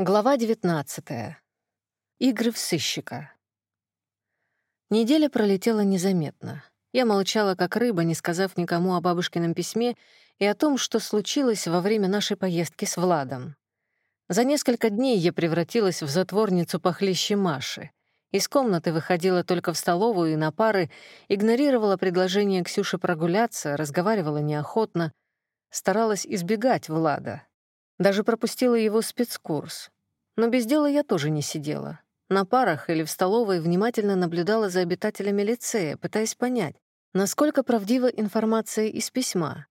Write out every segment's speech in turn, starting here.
Глава 19. Игры в сыщика. Неделя пролетела незаметно. Я молчала как рыба, не сказав никому о бабушкином письме и о том, что случилось во время нашей поездки с Владом. За несколько дней я превратилась в затворницу похлеще Маши. Из комнаты выходила только в столовую и на пары, игнорировала предложение Ксюши прогуляться, разговаривала неохотно, старалась избегать Влада, даже пропустила его спецкурс. Но без дела я тоже не сидела. На парах или в столовой внимательно наблюдала за обитателями лицея, пытаясь понять, насколько правдива информация из письма.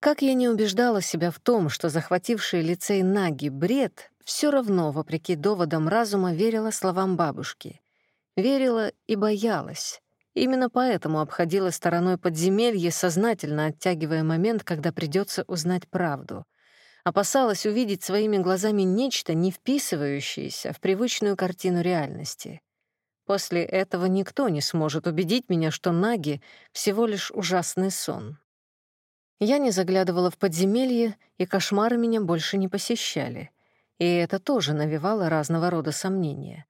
Как я не убеждала себя в том, что захвативший лицей Наги бред, все равно, вопреки доводам разума, верила словам бабушки. Верила и боялась. Именно поэтому обходила стороной подземелье, сознательно оттягивая момент, когда придется узнать правду опасалась увидеть своими глазами нечто, не вписывающееся в привычную картину реальности. После этого никто не сможет убедить меня, что Наги — всего лишь ужасный сон. Я не заглядывала в подземелье, и кошмары меня больше не посещали. И это тоже навевало разного рода сомнения.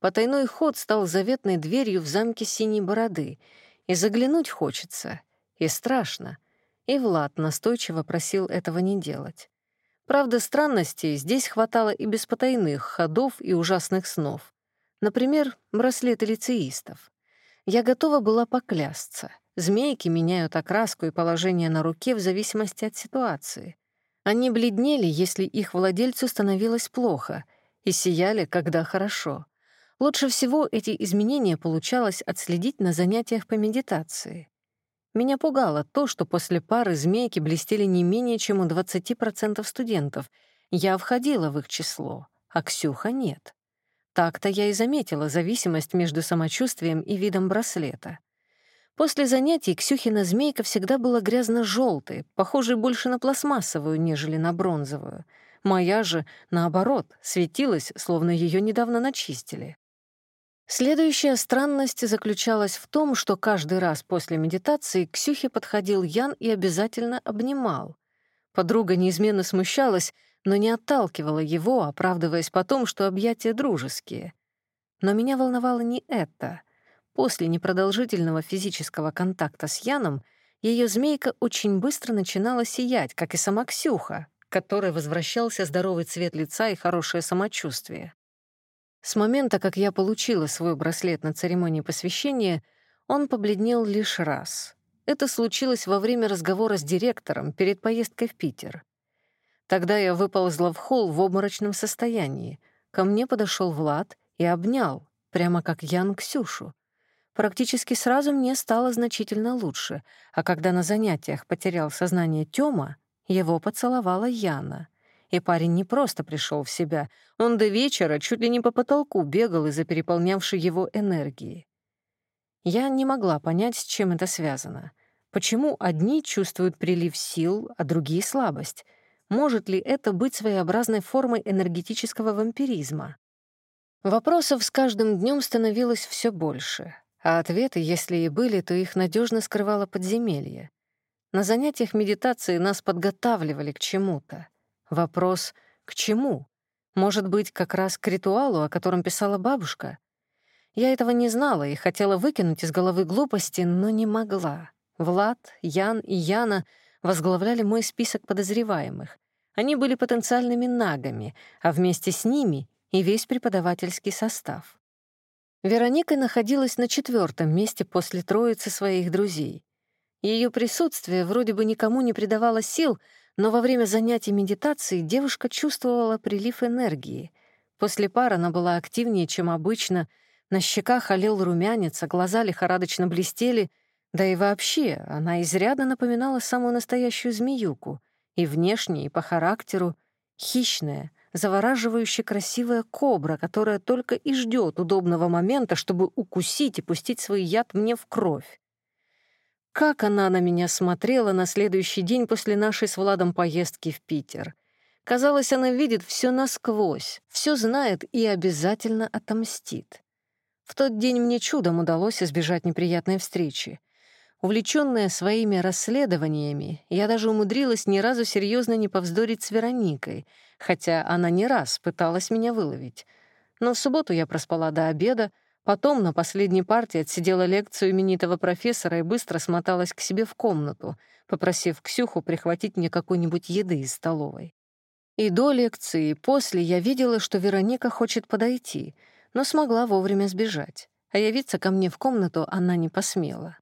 Потайной ход стал заветной дверью в замке Синей Бороды, и заглянуть хочется, и страшно — и Влад настойчиво просил этого не делать. Правда, странностей здесь хватало и без потайных ходов и ужасных снов. Например, браслеты лицеистов. Я готова была поклясться. Змейки меняют окраску и положение на руке в зависимости от ситуации. Они бледнели, если их владельцу становилось плохо, и сияли, когда хорошо. Лучше всего эти изменения получалось отследить на занятиях по медитации. Меня пугало то, что после пары змейки блестели не менее чем у 20% студентов. Я входила в их число, а Ксюха нет. Так-то я и заметила зависимость между самочувствием и видом браслета. После занятий Ксюхина змейка всегда была грязно желтой похожей больше на пластмассовую, нежели на бронзовую. Моя же, наоборот, светилась, словно ее недавно начистили. Следующая странность заключалась в том, что каждый раз после медитации к Ксюхе подходил Ян и обязательно обнимал. Подруга неизменно смущалась, но не отталкивала его, оправдываясь потом, что объятия дружеские. Но меня волновало не это. После непродолжительного физического контакта с Яном ее змейка очень быстро начинала сиять, как и сама Ксюха, которой возвращался здоровый цвет лица и хорошее самочувствие. С момента, как я получила свой браслет на церемонии посвящения, он побледнел лишь раз. Это случилось во время разговора с директором перед поездкой в Питер. Тогда я выползла в холл в обморочном состоянии. Ко мне подошел Влад и обнял, прямо как Ян Ксюшу. Практически сразу мне стало значительно лучше, а когда на занятиях потерял сознание Тёма, его поцеловала Яна — и парень не просто пришел в себя, он до вечера чуть ли не по потолку бегал из-за переполнявшей его энергии. Я не могла понять, с чем это связано. Почему одни чувствуют прилив сил, а другие — слабость? Может ли это быть своеобразной формой энергетического вампиризма? Вопросов с каждым днем становилось все больше, а ответы, если и были, то их надежно скрывало подземелье. На занятиях медитации нас подготавливали к чему-то. Вопрос «к чему?» Может быть, как раз к ритуалу, о котором писала бабушка? Я этого не знала и хотела выкинуть из головы глупости, но не могла. Влад, Ян и Яна возглавляли мой список подозреваемых. Они были потенциальными нагами, а вместе с ними и весь преподавательский состав. Вероника находилась на четвертом месте после троицы своих друзей. Ее присутствие вроде бы никому не придавало сил, но во время занятий медитации девушка чувствовала прилив энергии. После пар она была активнее, чем обычно, на щеках олел румянец, а глаза лихорадочно блестели, да и вообще она изрядно напоминала самую настоящую змеюку, и внешне, и по характеру, хищная, завораживающе красивая кобра, которая только и ждет удобного момента, чтобы укусить и пустить свой яд мне в кровь. Как она на меня смотрела на следующий день после нашей с Владом поездки в Питер. Казалось, она видит все насквозь, все знает и обязательно отомстит. В тот день мне чудом удалось избежать неприятной встречи. Увлечённая своими расследованиями, я даже умудрилась ни разу серьезно не повздорить с Вероникой, хотя она не раз пыталась меня выловить. Но в субботу я проспала до обеда, потом на последней партии отсидела лекцию именитого профессора и быстро смоталась к себе в комнату, попросив Ксюху прихватить мне какой-нибудь еды из столовой. И до лекции, и после я видела, что Вероника хочет подойти, но смогла вовремя сбежать, а явиться ко мне в комнату она не посмела.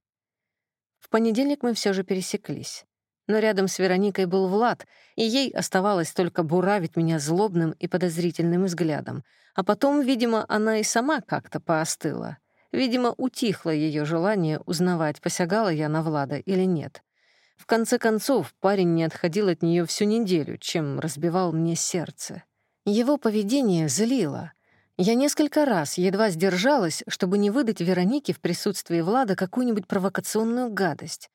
В понедельник мы все же пересеклись. Но рядом с Вероникой был Влад, и ей оставалось только буравить меня злобным и подозрительным взглядом. А потом, видимо, она и сама как-то поостыла. Видимо, утихло ее желание узнавать, посягала я на Влада или нет. В конце концов, парень не отходил от нее всю неделю, чем разбивал мне сердце. Его поведение злило. Я несколько раз едва сдержалась, чтобы не выдать Веронике в присутствии Влада какую-нибудь провокационную гадость.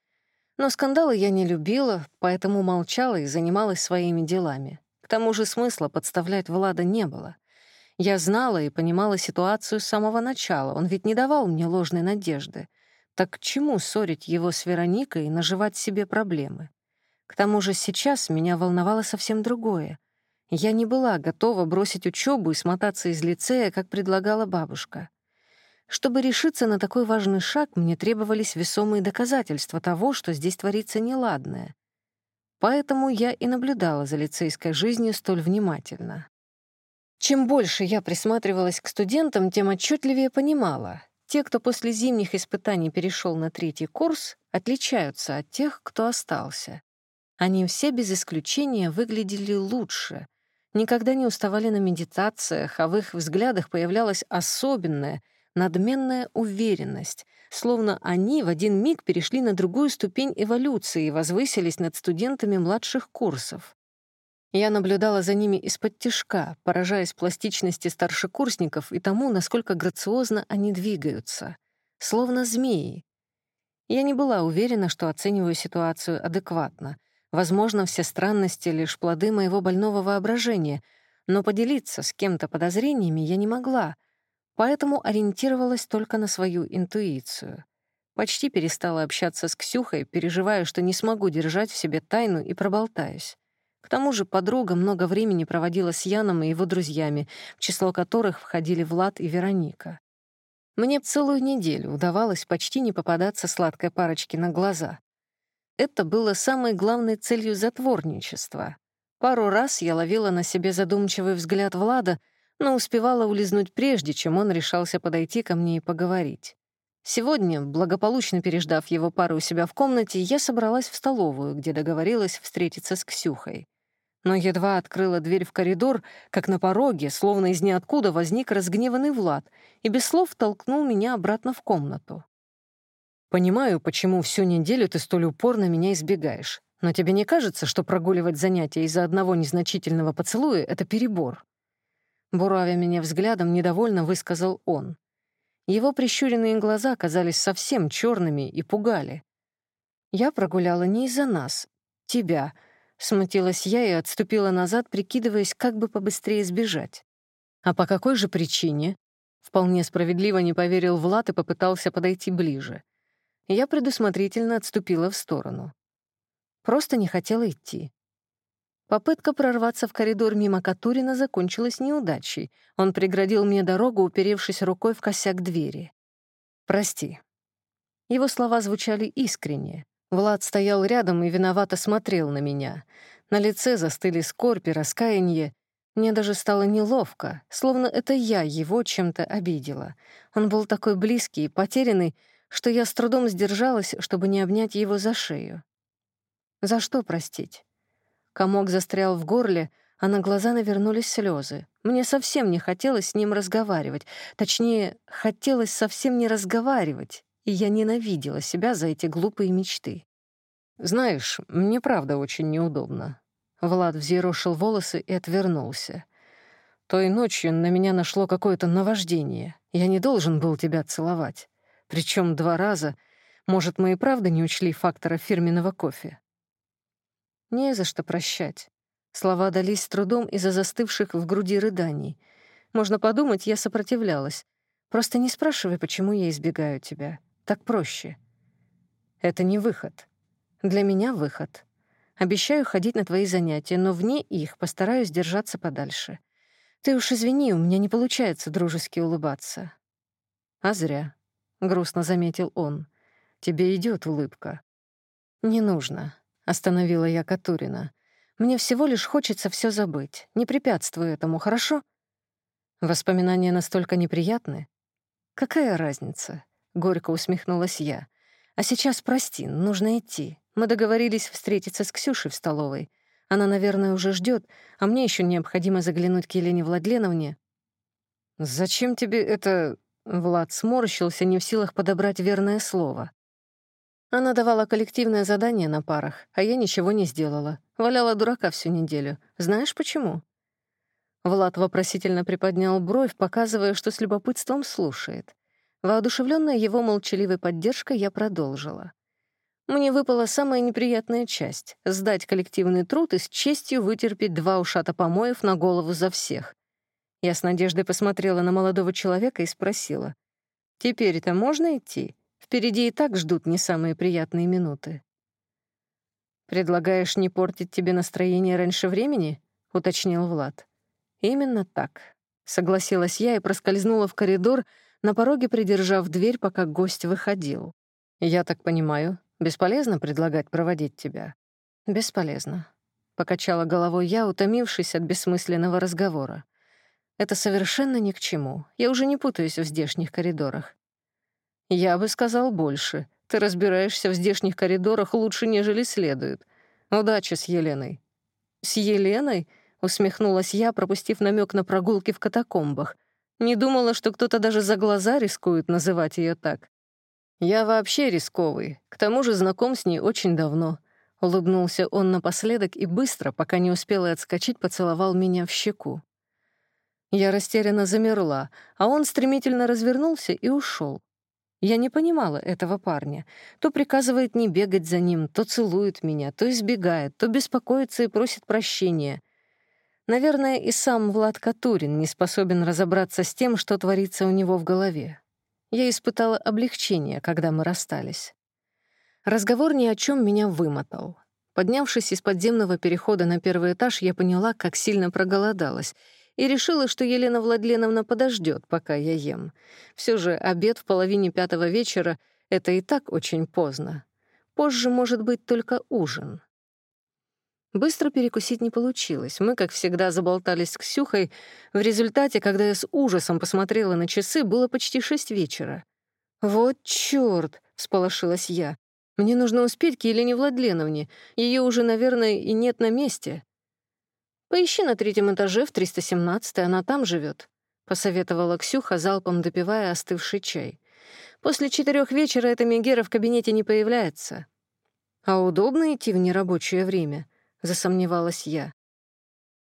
Но скандалы я не любила, поэтому молчала и занималась своими делами. К тому же смысла подставлять Влада не было. Я знала и понимала ситуацию с самого начала, он ведь не давал мне ложной надежды. Так к чему ссорить его с Вероникой и наживать себе проблемы? К тому же сейчас меня волновало совсем другое — я не была готова бросить учебу и смотаться из лицея, как предлагала бабушка. Чтобы решиться на такой важный шаг, мне требовались весомые доказательства того, что здесь творится неладное. Поэтому я и наблюдала за лицейской жизнью столь внимательно. Чем больше я присматривалась к студентам, тем отчетливее понимала. Те, кто после зимних испытаний перешел на третий курс, отличаются от тех, кто остался. Они все без исключения выглядели лучше — никогда не уставали на медитациях, а в их взглядах появлялась особенная, надменная уверенность, словно они в один миг перешли на другую ступень эволюции и возвысились над студентами младших курсов. Я наблюдала за ними из-под тишка, поражаясь пластичности старшекурсников и тому, насколько грациозно они двигаются, словно змеи. Я не была уверена, что оцениваю ситуацию адекватно — Возможно, все странности — лишь плоды моего больного воображения, но поделиться с кем-то подозрениями я не могла, поэтому ориентировалась только на свою интуицию. Почти перестала общаться с Ксюхой, переживая, что не смогу держать в себе тайну и проболтаюсь. К тому же подруга много времени проводила с Яном и его друзьями, в число которых входили Влад и Вероника. Мне целую неделю удавалось почти не попадаться сладкой парочке на глаза. Это было самой главной целью затворничества. Пару раз я ловила на себе задумчивый взгляд Влада, но успевала улизнуть прежде, чем он решался подойти ко мне и поговорить. Сегодня, благополучно переждав его пару у себя в комнате, я собралась в столовую, где договорилась встретиться с Ксюхой. Но едва открыла дверь в коридор, как на пороге, словно из ниоткуда, возник разгневанный Влад и без слов толкнул меня обратно в комнату. Понимаю, почему всю неделю ты столь упорно меня избегаешь. Но тебе не кажется, что прогуливать занятия из-за одного незначительного поцелуя — это перебор?» Буравя меня взглядом, недовольно высказал он. Его прищуренные глаза казались совсем черными и пугали. «Я прогуляла не из-за нас. Тебя», — смутилась я и отступила назад, прикидываясь, как бы побыстрее сбежать. «А по какой же причине?» Вполне справедливо не поверил Влад и попытался подойти ближе я предусмотрительно отступила в сторону. Просто не хотела идти. Попытка прорваться в коридор мимо Катурина закончилась неудачей. Он преградил мне дорогу, уперевшись рукой в косяк двери. «Прости». Его слова звучали искренне. Влад стоял рядом и виновато смотрел на меня. На лице застыли скорбь и раскаяние. Мне даже стало неловко, словно это я его чем-то обидела. Он был такой близкий и потерянный, что я с трудом сдержалась, чтобы не обнять его за шею. За что простить? Комок застрял в горле, а на глаза навернулись слезы. Мне совсем не хотелось с ним разговаривать. Точнее, хотелось совсем не разговаривать, и я ненавидела себя за эти глупые мечты. «Знаешь, мне правда очень неудобно». Влад взъерошил волосы и отвернулся. «Той ночью на меня нашло какое-то наваждение. Я не должен был тебя целовать. Причем два раза. Может, мы и правда не учли фактора фирменного кофе? Не за что прощать. Слова дались с трудом из-за застывших в груди рыданий. Можно подумать, я сопротивлялась. Просто не спрашивай, почему я избегаю тебя. Так проще. Это не выход. Для меня выход. Обещаю ходить на твои занятия, но вне их постараюсь держаться подальше. Ты уж извини, у меня не получается дружески улыбаться. А зря, — грустно заметил он. Тебе идет улыбка. Не нужно, — остановила я Катурина. Мне всего лишь хочется все забыть. Не препятствуй этому, хорошо? Воспоминания настолько неприятны. Какая разница? Горько усмехнулась я. А сейчас прости, нужно идти. Мы договорились встретиться с Ксюшей в столовой. Она, наверное, уже ждет, а мне еще необходимо заглянуть к Елене Владленовне. «Зачем тебе это...» Влад сморщился, не в силах подобрать верное слово. Она давала коллективное задание на парах, а я ничего не сделала. Валяла дурака всю неделю. Знаешь почему? Влад вопросительно приподнял бровь, показывая, что с любопытством слушает. Воодушевленная его молчаливой поддержкой, я продолжила. Мне выпала самая неприятная часть — сдать коллективный труд и с честью вытерпеть два ушата помоев на голову за всех. Я с надеждой посмотрела на молодого человека и спросила. «Теперь-то можно идти? Впереди и так ждут не самые приятные минуты». «Предлагаешь не портить тебе настроение раньше времени?» — уточнил Влад. «Именно так», — согласилась я и проскользнула в коридор, на пороге придержав дверь, пока гость выходил. «Я так понимаю, Бесполезно предлагать проводить тебя. Бесполезно. Покачала головой я, утомившись от бессмысленного разговора. Это совершенно ни к чему. Я уже не путаюсь в здешних коридорах. Я бы сказал больше. Ты разбираешься в здешних коридорах лучше, нежели следует. Удачи с Еленой. С Еленой? Усмехнулась я, пропустив намек на прогулки в катакомбах. Не думала, что кто-то даже за глаза рискует называть ее так. «Я вообще рисковый, к тому же знаком с ней очень давно», — улыбнулся он напоследок и быстро, пока не успела отскочить, поцеловал меня в щеку. Я растерянно замерла, а он стремительно развернулся и ушел. Я не понимала этого парня. То приказывает не бегать за ним, то целует меня, то избегает, то беспокоится и просит прощения. Наверное, и сам Влад Катурин не способен разобраться с тем, что творится у него в голове. Я испытала облегчение, когда мы расстались. Разговор ни о чем меня вымотал. Поднявшись из подземного перехода на первый этаж, я поняла, как сильно проголодалась, и решила, что Елена Владленовна подождет, пока я ем. Все же обед в половине пятого вечера — это и так очень поздно. Позже может быть только ужин. Быстро перекусить не получилось. Мы, как всегда, заболтались с Ксюхой. В результате, когда я с ужасом посмотрела на часы, было почти шесть вечера. «Вот чёрт!» — всполошилась я. «Мне нужно успеть к Елене Владленовне. Ее уже, наверное, и нет на месте». «Поищи на третьем этаже в 317-й, она там живет, посоветовала Ксюха, залпом допивая остывший чай. «После четырех вечера эта Мегера в кабинете не появляется». «А удобно идти в нерабочее время?» — засомневалась я.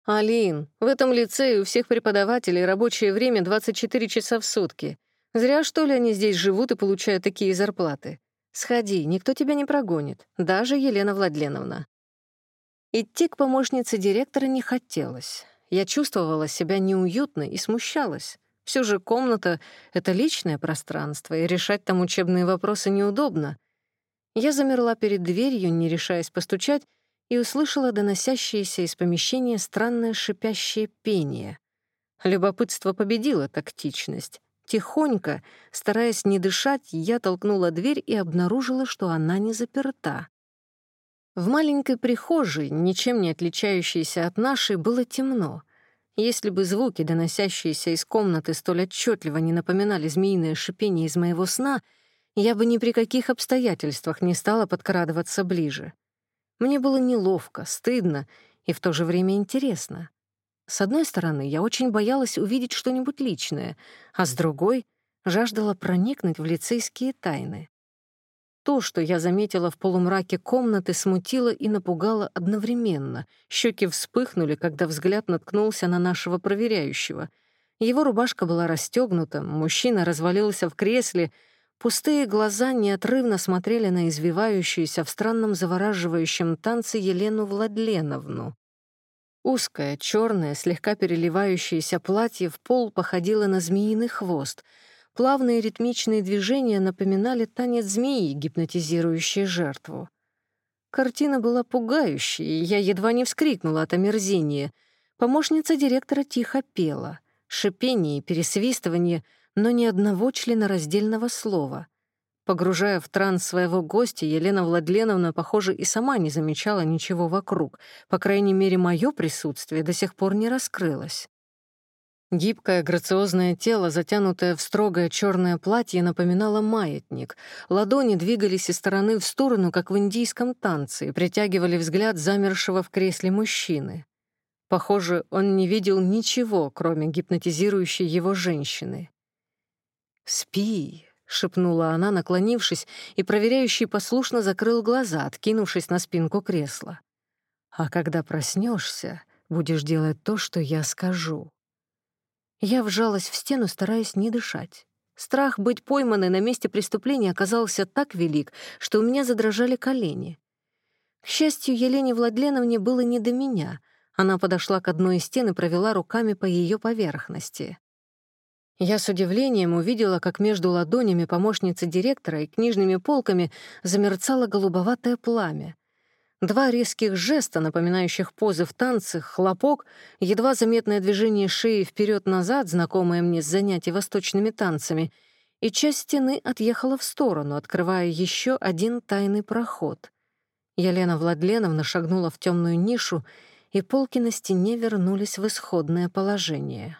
«Алин, в этом лицее у всех преподавателей рабочее время 24 часа в сутки. Зря, что ли, они здесь живут и получают такие зарплаты. Сходи, никто тебя не прогонит, даже Елена Владленовна». Идти к помощнице директора не хотелось. Я чувствовала себя неуютно и смущалась. Все же комната — это личное пространство, и решать там учебные вопросы неудобно. Я замерла перед дверью, не решаясь постучать, и услышала доносящееся из помещения странное шипящее пение. Любопытство победило тактичность. Тихонько, стараясь не дышать, я толкнула дверь и обнаружила, что она не заперта. В маленькой прихожей, ничем не отличающейся от нашей, было темно. Если бы звуки, доносящиеся из комнаты, столь отчетливо не напоминали змеиное шипение из моего сна, я бы ни при каких обстоятельствах не стала подкрадываться ближе. Мне было неловко, стыдно и в то же время интересно. С одной стороны, я очень боялась увидеть что-нибудь личное, а с другой — жаждала проникнуть в лицейские тайны. То, что я заметила в полумраке комнаты, смутило и напугало одновременно. Щеки вспыхнули, когда взгляд наткнулся на нашего проверяющего. Его рубашка была расстегнута, мужчина развалился в кресле — Пустые глаза неотрывно смотрели на извивающуюся в странном завораживающем танце Елену Владленовну. Узкое, черное, слегка переливающееся платье в пол походило на змеиный хвост. Плавные ритмичные движения напоминали танец змеи, гипнотизирующей жертву. Картина была пугающей, и я едва не вскрикнула от омерзения. Помощница директора тихо пела. Шипение и пересвистывание, но ни одного членораздельного слова. Погружая в транс своего гостя, Елена Владленовна, похоже, и сама не замечала ничего вокруг. По крайней мере, мое присутствие до сих пор не раскрылось. Гибкое, грациозное тело, затянутое в строгое черное платье, напоминало маятник. Ладони двигались из стороны в сторону, как в индийском танце, и притягивали взгляд замершего в кресле мужчины. Похоже, он не видел ничего, кроме гипнотизирующей его женщины. «Спи», — шепнула она, наклонившись, и проверяющий послушно закрыл глаза, откинувшись на спинку кресла. «А когда проснешься, будешь делать то, что я скажу». Я вжалась в стену, стараясь не дышать. Страх быть пойманной на месте преступления оказался так велик, что у меня задрожали колени. К счастью, Елене Владленовне было не до меня. Она подошла к одной из стен и провела руками по ее поверхности. Я с удивлением увидела, как между ладонями помощницы директора и книжными полками замерцало голубоватое пламя. Два резких жеста, напоминающих позы в танце, хлопок, едва заметное движение шеи вперед назад знакомое мне с занятий восточными танцами, и часть стены отъехала в сторону, открывая еще один тайный проход. Елена Владленовна шагнула в темную нишу, и полки на стене вернулись в исходное положение.